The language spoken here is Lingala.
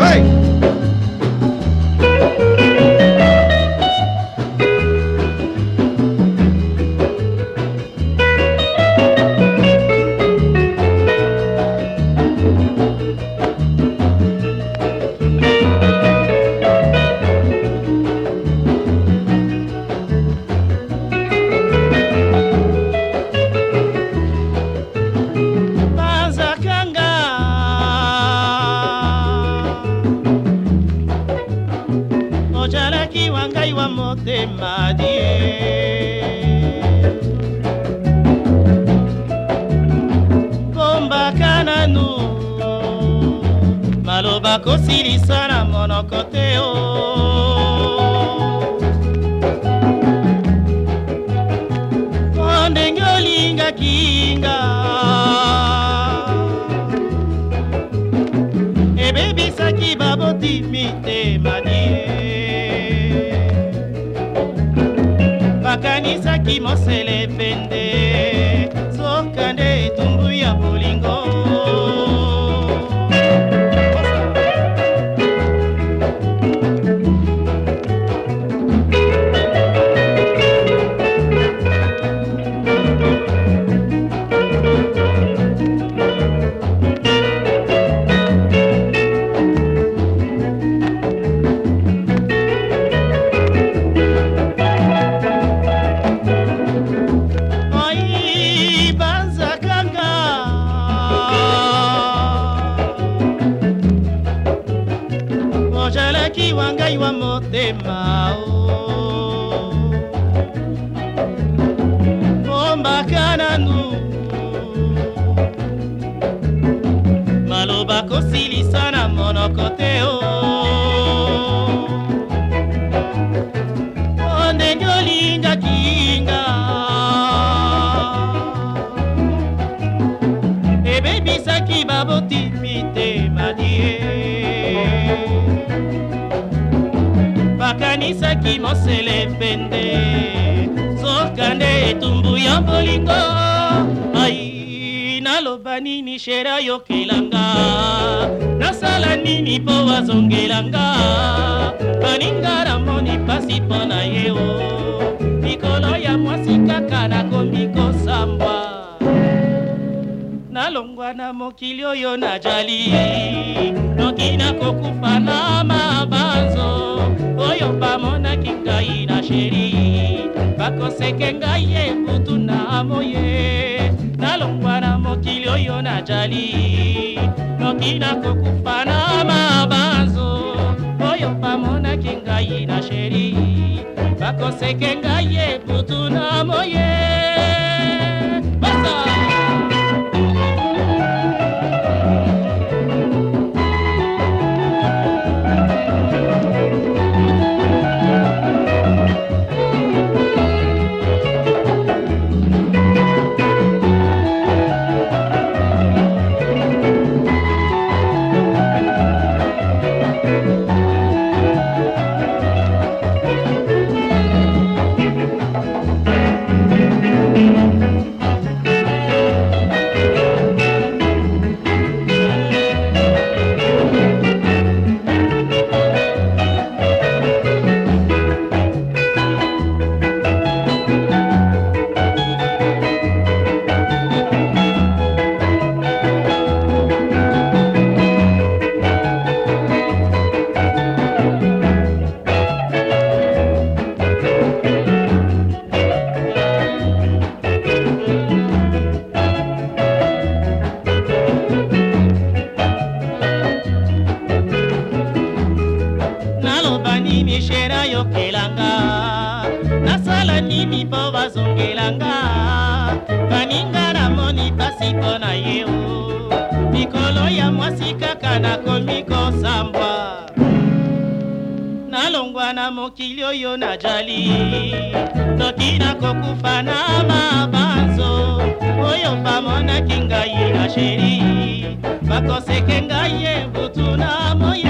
Hey. de Madie. Bomba kananu, maloba kosilisa na se le vende. ezalaki wa ngai wa motema o oh. bombaka nanu maloba kosilisa na monoko te o oh. ebebisaki mosele pende soka nde etumbu ya bolingo ai naloba nini shera yokelanga nasala nini mpo wazongelanga baninga namoni mpasi mpona kolongwa na mokili oyo nazali noki nakokufa na mabanzo oyo bamonaki ngai na sheri bakoseke ngai ye kutu na moye nalongwa na mokili oyo nazali noki nakokufa na mabanzo oyo bamonaki ngai na sheri bakoseke ngai ye kutu na moye basa bishera yokelanga nasala nini mpo bazongelanga kaninga namoni pasi mpo na ye o mikolo ya mwasi kaka nakomi kosambwa nalongwa na mokili oyo najali noki nakokufa na mabanzo oyo bamonaki ngai na sheri bakoseke ngai ye butu na moya